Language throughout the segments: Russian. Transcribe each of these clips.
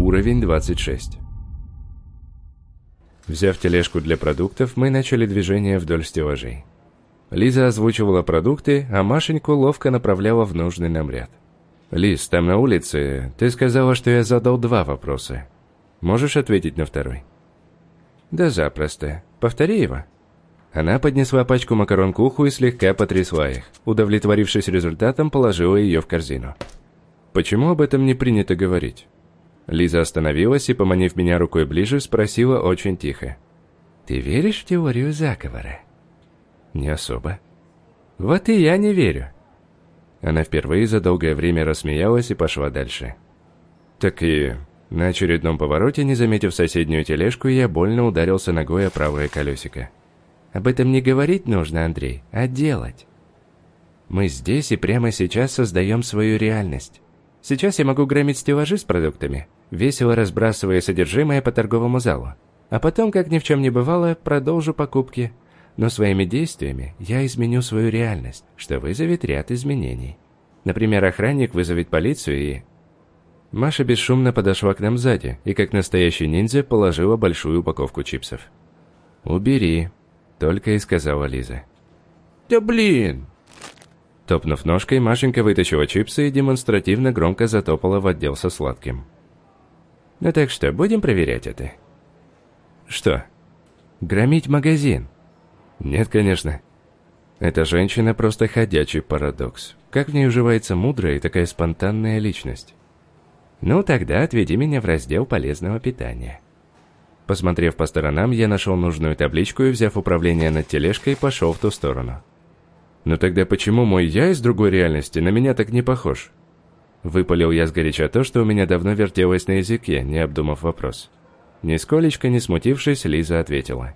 Уровень 26. Взяв тележку для продуктов, мы начали движение вдоль стеллажей. Лиза озвучивала продукты, а Машеньку ловко направляла в нужный нам ряд. «Лиз, там на улице ты сказала, что я задал два вопроса. Можешь ответить на второй?» «Да запросто. Повтори его». Она поднесла пачку макарон к уху и слегка потрясла их. Удовлетворившись результатом, положила ее в корзину. «Почему об этом не принято говорить?» Лиза остановилась и, поманив меня рукой ближе, спросила очень тихо. «Ты веришь в теорию заговора?» «Не особо». «Вот и я не верю». Она впервые за долгое время рассмеялась и пошла дальше. «Так и...» На очередном повороте, не заметив соседнюю тележку, я больно ударился ногой о правое колесико. «Об этом не говорить нужно, Андрей, а делать. Мы здесь и прямо сейчас создаем свою реальность. Сейчас я могу громить стеллажи с продуктами, весело разбрасывая содержимое по торговому залу. А потом, как ни в чем не бывало, продолжу покупки – но своими действиями я изменю свою реальность, что вызовет ряд изменений. Например, охранник вызовет полицию и... Маша бесшумно подошла к нам сзади и, как настоящий ниндзя, положила большую упаковку чипсов. «Убери», — только и сказала Лиза. «Да блин!» Топнув ножкой, Машенька вытащила чипсы и демонстративно громко затопала в отдел со сладким. «Ну так что, будем проверять это?» «Что?» «Громить магазин», нет, конечно. Эта женщина просто ходячий парадокс. Как в ней уживается мудрая и такая спонтанная личность? Ну, тогда отведи меня в раздел полезного питания. Посмотрев по сторонам, я нашел нужную табличку и, взяв управление над тележкой, пошел в ту сторону. Но тогда почему мой я из другой реальности на меня так не похож? Выпалил я сгоряча то, что у меня давно вертелось на языке, не обдумав вопрос. Нисколечко не смутившись, Лиза ответила.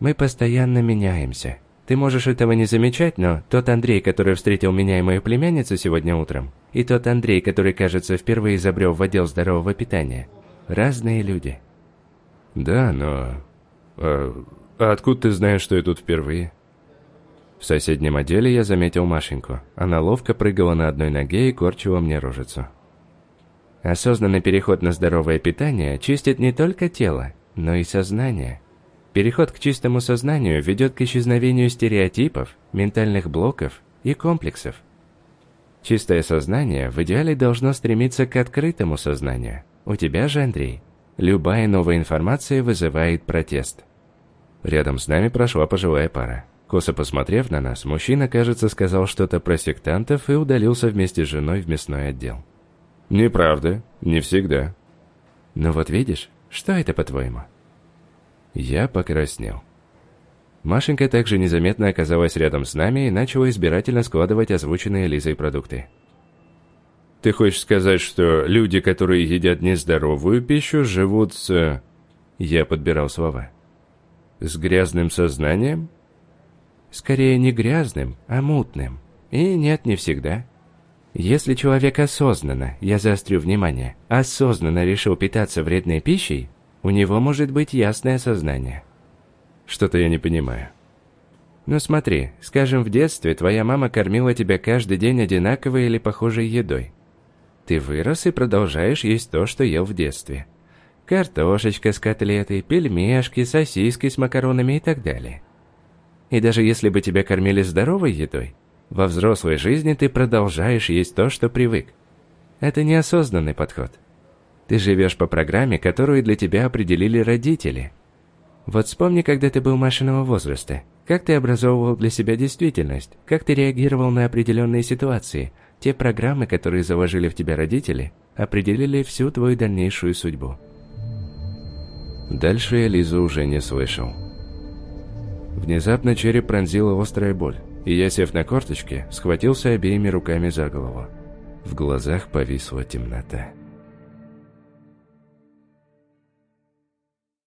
Мы постоянно меняемся. Ты можешь этого не замечать, но тот Андрей, который встретил меня и мою племянницу сегодня утром, и тот Андрей, который, кажется, впервые изобрел в отдел здорового питания, разные люди. Да, но... А, а откуда ты знаешь, что я тут впервые? В соседнем отделе я заметил Машеньку. Она ловко прыгала на одной ноге и корчила мне рожицу. Осознанный переход на здоровое питание чистит не только тело, но и сознание – Переход к чистому сознанию ведет к исчезновению стереотипов, ментальных блоков и комплексов. Чистое сознание в идеале должно стремиться к открытому сознанию. У тебя же, Андрей, любая новая информация вызывает протест. Рядом с нами прошла пожилая пара. Косо посмотрев на нас, мужчина, кажется, сказал что-то про сектантов и удалился вместе с женой в мясной отдел. «Неправда. Не всегда». «Ну вот видишь, что это по-твоему?» Я покраснел. Машенька также незаметно оказалась рядом с нами и начала избирательно складывать озвученные Лизой продукты. «Ты хочешь сказать, что люди, которые едят нездоровую пищу, живут с...» Я подбирал слова. «С грязным сознанием?» «Скорее не грязным, а мутным. И нет, не всегда. Если человек осознанно, я заострю внимание, осознанно решил питаться вредной пищей, у него может быть ясное сознание. Что-то я не понимаю. Ну смотри, скажем, в детстве твоя мама кормила тебя каждый день одинаковой или похожей едой. Ты вырос и продолжаешь есть то, что ел в детстве. Картошечка с котлетой, пельмешки, сосиски с макаронами и так далее. И даже если бы тебя кормили здоровой едой, во взрослой жизни ты продолжаешь есть то, что привык. Это неосознанный подход – ты живешь по программе, которую для тебя определили родители. Вот вспомни, когда ты был Машиного возраста. Как ты образовывал для себя действительность? Как ты реагировал на определенные ситуации? Те программы, которые заложили в тебя родители, определили всю твою дальнейшую судьбу. Дальше я Лизу уже не слышал. Внезапно череп пронзила острая боль, и я, сев на корточки, схватился обеими руками за голову. В глазах повисла темнота.